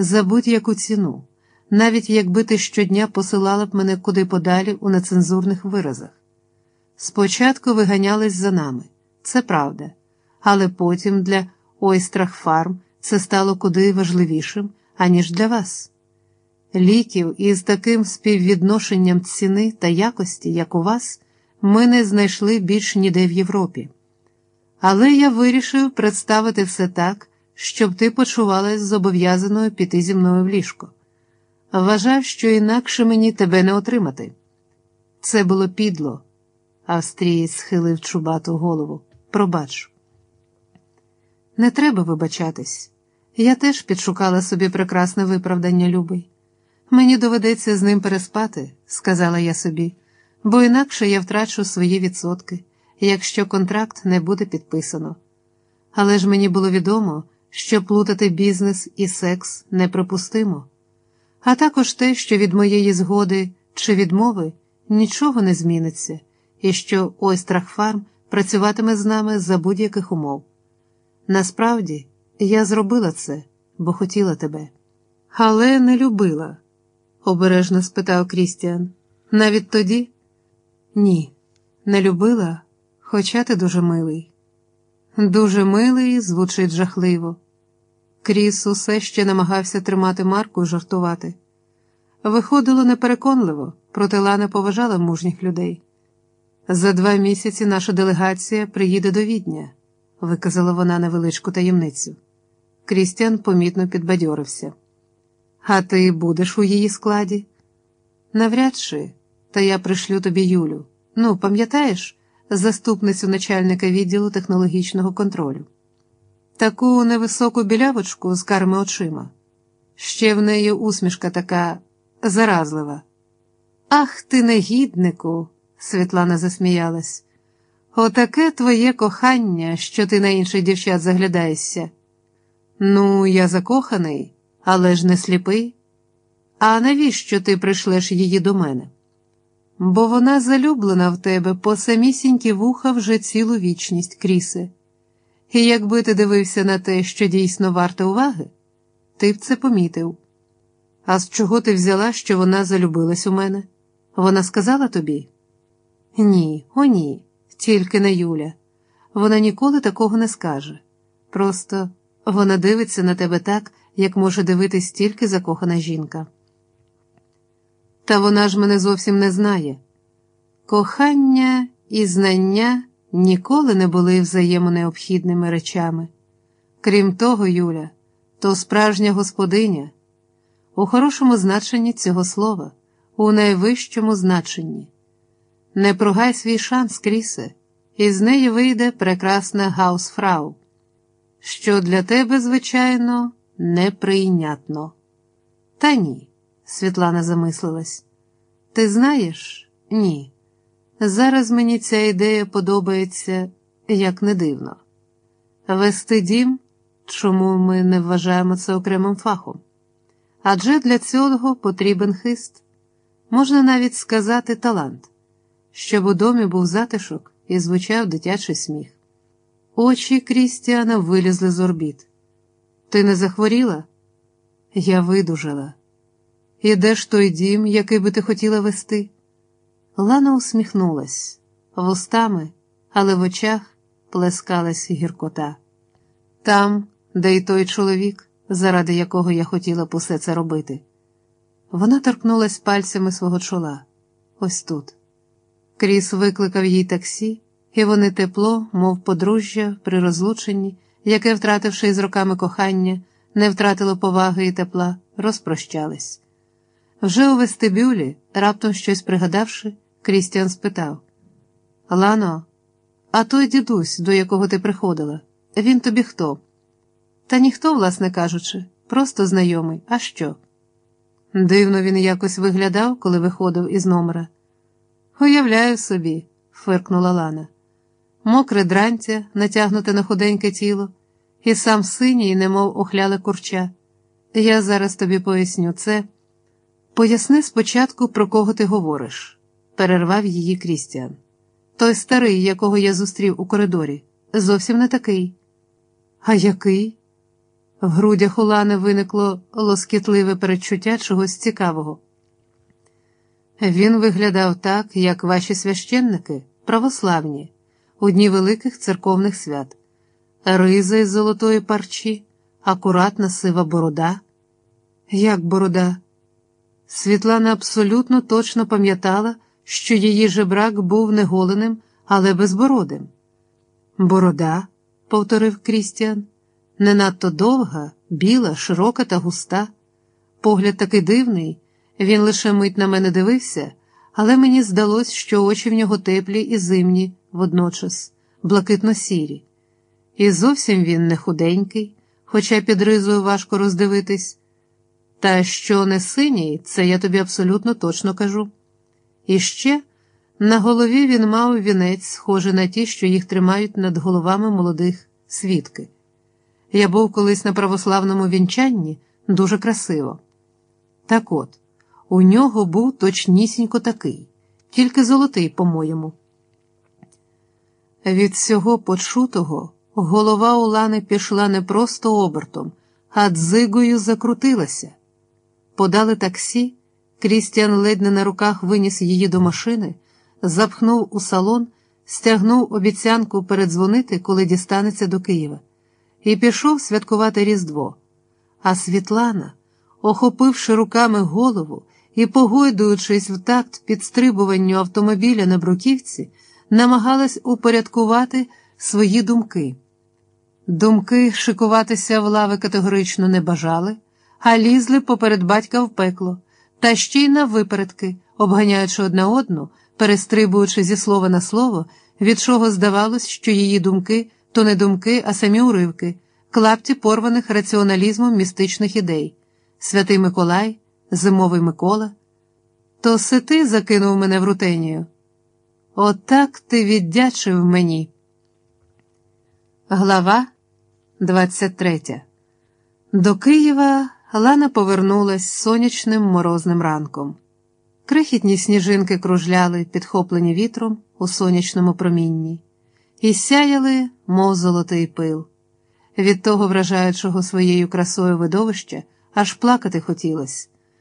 за будь-яку ціну, навіть якби ти щодня посилала б мене куди подалі у нецензурних виразах. Спочатку виганялись за нами, це правда, але потім для Ойстрах Фарм це стало куди важливішим, аніж для вас. Ліків із таким співвідношенням ціни та якості, як у вас, ми не знайшли більш ніде в Європі. Але я вирішив представити все так, щоб ти почувалась зобов'язаною піти зі мною в ліжко. Вважав, що інакше мені тебе не отримати. Це було підло. Австрієць схилив чубату голову. Пробач. Не треба вибачатись. Я теж підшукала собі прекрасне виправдання, любий. Мені доведеться з ним переспати, сказала я собі, бо інакше я втрачу свої відсотки, якщо контракт не буде підписано. Але ж мені було відомо, що плутати бізнес і секс неприпустимо, а також те, що від моєї згоди чи відмови нічого не зміниться, і що Ойстрахфарм працюватиме з нами за будь-яких умов. Насправді, я зробила це, бо хотіла тебе, але не любила, обережно спитав Крістіан. Навіть тоді? Ні, не любила, хоча ти дуже милий. Дуже милий, звучить жахливо. Кріс усе ще намагався тримати марку і жартувати. Виходило непереконливо, проте Лана поважала мужніх людей. За два місяці наша делегація приїде до відня, виказала вона невеличку таємницю. Крістіан помітно підбадьорився. А ти будеш у її складі? Навряд чи, та я пришлю тобі Юлю. Ну, пам'ятаєш? Заступницю начальника відділу технологічного контролю. Таку невисоку білявочку з карми очима. Ще в неї усмішка така заразлива. Ах ти, негіднику, Світлана засміялась. Отаке твоє кохання, що ти на інших дівчат заглядаєшся. Ну, я закоханий, але ж не сліпий. А навіщо ти прийшлеш її до мене? Бо вона залюблена в тебе по самісінькі вуха вже цілу вічність, крісе. І якби ти дивився на те, що дійсно варте уваги, ти б це помітив. А з чого ти взяла, що вона залюбилась у мене? Вона сказала тобі? Ні, о ні, тільки не Юля. Вона ніколи такого не скаже. Просто вона дивиться на тебе так, як може дивитись тільки закохана жінка. Та вона ж мене зовсім не знає. Кохання і знання ніколи не були взаємонеобхідними речами. Крім того, Юля, то справжня господиня, у хорошому значенні цього слова, у найвищому значенні. Не прогай свій шанс, Крісе, і з неї вийде прекрасна гаусфрау, що для тебе, звичайно, неприйнятно. Та ні. Світлана замислилась. Ти знаєш? Ні. Зараз мені ця ідея подобається, як не дивно. Вести дім, чому ми не вважаємо це окремим фахом? Адже для цього потрібен хист, можна навіть сказати, талант, щоб у домі був затишок і звучав дитячий сміх. Очі Крістіана вилізли з орбіт. Ти не захворіла? Я видужала. І де ж той дім, який би ти хотіла вести? Лана усміхнулась вустами, але в очах плескалась гіркота. Там, де й той чоловік, заради якого я хотіла б усе це робити. Вона торкнулась пальцями свого чола. Ось тут. Кріс викликав їй таксі, і вони тепло, мов подружжя, при розлученні, яке, втративши із роками кохання, не втратило поваги і тепла, розпрощались. Вже у вестибюлі, раптом щось пригадавши, Крістіан спитав: Лано, а той дідусь, до якого ти приходила, він тобі хто? Та ніхто, власне кажучи, просто знайомий, а що? Дивно він якось виглядав, коли виходив із номера. Уявляю собі, фиркнула Лана. Мокре дрантя, натягнуте на худеньке тіло, і сам синій, немов охляле курча. Я зараз тобі поясню це. Поясни спочатку, про кого ти говориш, перервав її Крістіан. Той старий, якого я зустрів у коридорі, зовсім не такий. А який? В грудях Улани виникло лоскітливе передчуття чогось цікавого. Він виглядав так, як ваші священники, православні, у дні великих церковних свят, риза із золотої парчі, акуратна сива борода. Як борода? Світлана абсолютно точно пам'ятала, що її жебрак був не голеним, але безбородим. Борода, повторив Крістіан, не надто довга, біла, широка та густа. Погляд такий дивний, він лише мить на мене дивився, але мені здалось, що очі в нього теплі і зимні водночас, блакитно сірі. І зовсім він не худенький, хоча під ризою важко роздивитись. Та що не синій, це я тобі абсолютно точно кажу. І ще на голові він мав вінець, схожий на ті, що їх тримають над головами молодих свідки. Я був колись на православному вінчанні дуже красиво. Так от, у нього був точнісінько такий, тільки золотий, по-моєму. Від всього почутого голова Улани пішла не просто обертом, а дзигою закрутилася. Подали таксі, Крістіан ледь не на руках виніс її до машини, запхнув у салон, стягнув обіцянку передзвонити, коли дістанеться до Києва, і пішов святкувати Різдво. А Світлана, охопивши руками голову і погойдуючись в такт підстрибуванню автомобіля на бруківці, намагалась упорядкувати свої думки. Думки шикуватися в лави категорично не бажали а лізли поперед батька в пекло, та ще й на випередки, обганяючи одна одну, перестрибуючи зі слова на слово, від чого здавалось, що її думки то не думки, а самі уривки, клапті порваних раціоналізмом містичних ідей, святий Миколай, Зимовий Микола. То се ти закинув мене в рутенію. Отак ти віддячив мені. Глава 23 До Києва Лана повернулась сонячним морозним ранком. Крихітні сніжинки кружляли, підхоплені вітром у сонячному промінні, і сяяли, мов золотий пил. Від того, вражаючого своєю красою видовища, аж плакати хотілося.